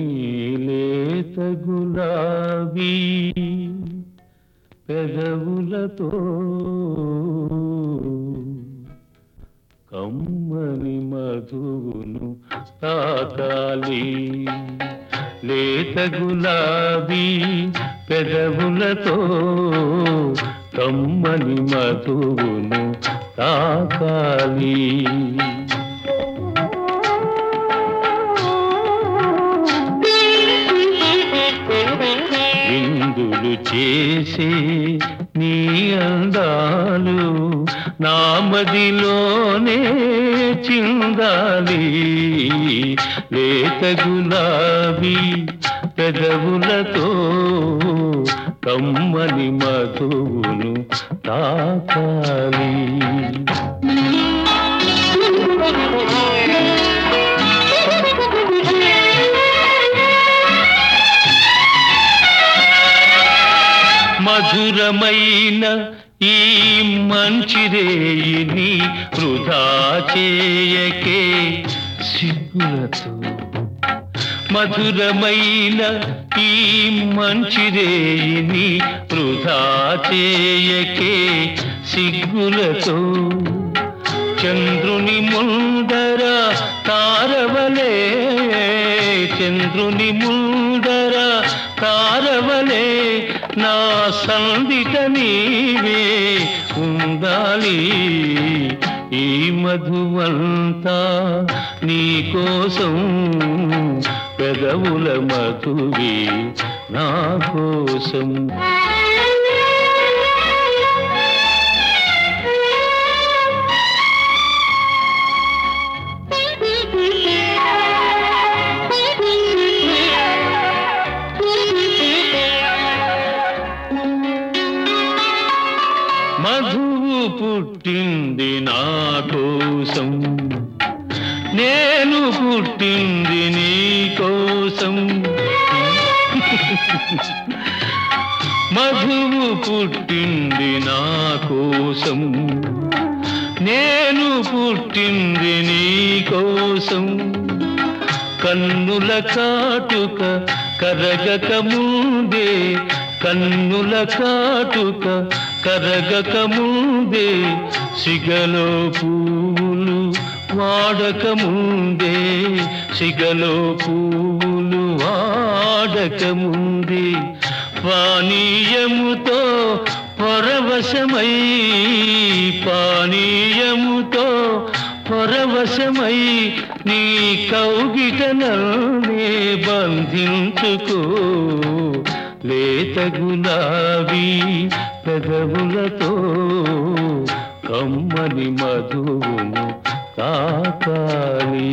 నీలేత గులాబీ పెదవులతో కమ్మని మధువును తాకాలి లేత గులాబీ పెదవులతో కమ్మని మధువును తాకాలి చేసే నీ అందాలు నా మదిలోనే చిందాలి. లేత గులాబీ పెదవులతో కమ్మని మధువును తాకాలి. మధురమైన ఈ మంచిరేయిని వృధా చేయకే సిగ్గులతో. మధురమైన ఈ మంచిరేయిని వృధా చేయకే సిగ్గులతో. చంద్రుని ముందర తారవలే చంద్రుని ముందర తారవలే నా సందిట నీవే ఉండాలి ఈ మధువంతా నీ కోసం. పెదవుల మధువి నా కోసం. మధువు పుట్టింది నా కోసం. నేను పుట్టింది నీ కోసం. మధువు పుట్టింది నా కోసం. నేను పుట్టింది నీ కోసం. కన్నుల కాటుక కరగక ముందే కన్నుల కాటుక కరగక ముందే సిగలో పూలు వాడక ముందే సిగలో పూలు వాడక ముందే పానీయముతో పరవశమై పానీయముతో పరవశమై నీ కౌగిటనే బంధించుకో. లేత గులాబీ పెదవులతో కమ్మని మధువును తాకాలి